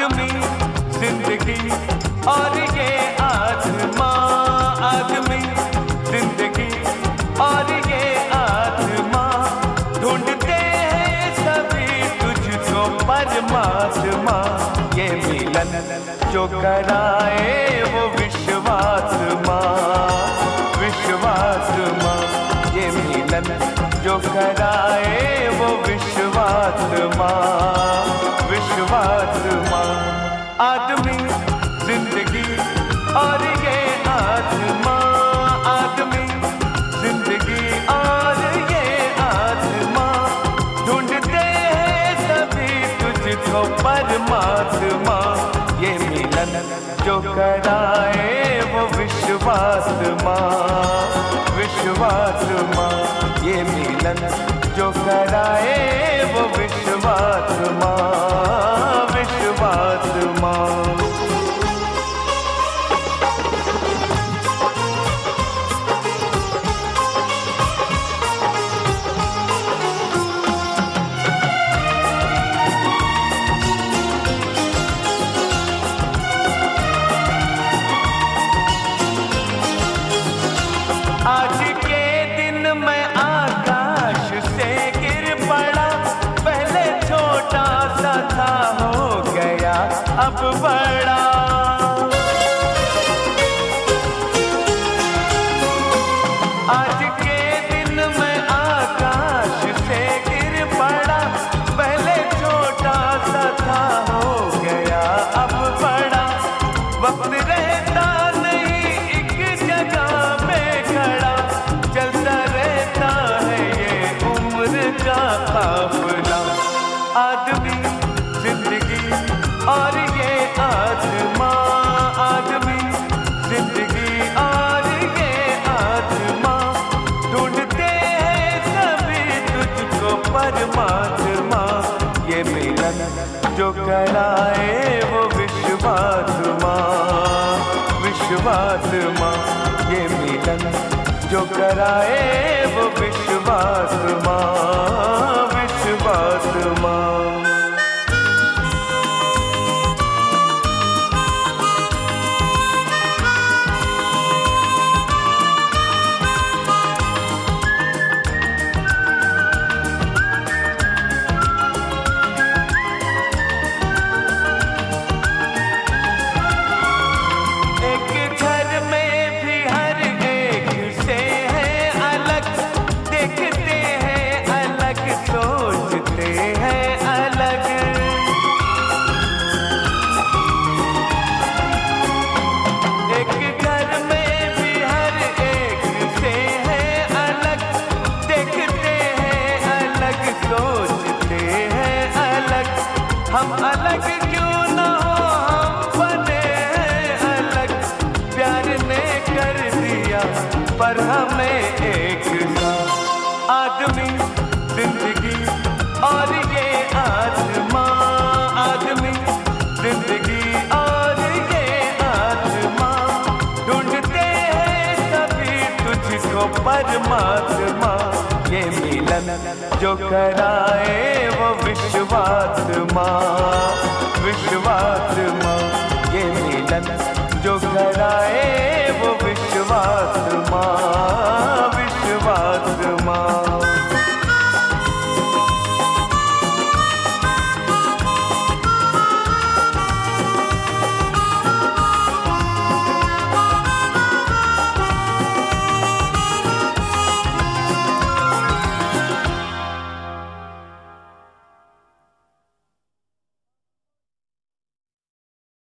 ज़िंदगी और ये आत्मा। आदमी, ज़िंदगी और ये आत्मा। ढूंढते हैं सभी तुझको परमात्मा। ये मिलन जो कराए वो विश्वास माँ विश्वास माँ ये मिलन जो कराए वो विश्वास माँ विश्वास माँ आदमी, ज़िंदगी और ये आत्मा। आदमी, ज़िंदगी और ये आत्मा। ढूंढते हैं सभी तुझको परमात्मा। ये मिलन जो कराए वो विश्वास माँ विश्वास माँ ये मिलन जो कराए mar बड़ा। आज के जो कराए वो विश्वास माँ विश्वास माँ ये मिलन जो कराए वो विश्वास हम अलग क्यों ना हो? परमात्मा ये मिलन जो कराए वो विश्वात्मा। विश्वात्मा ये मिलन जो कराए वो विश्वास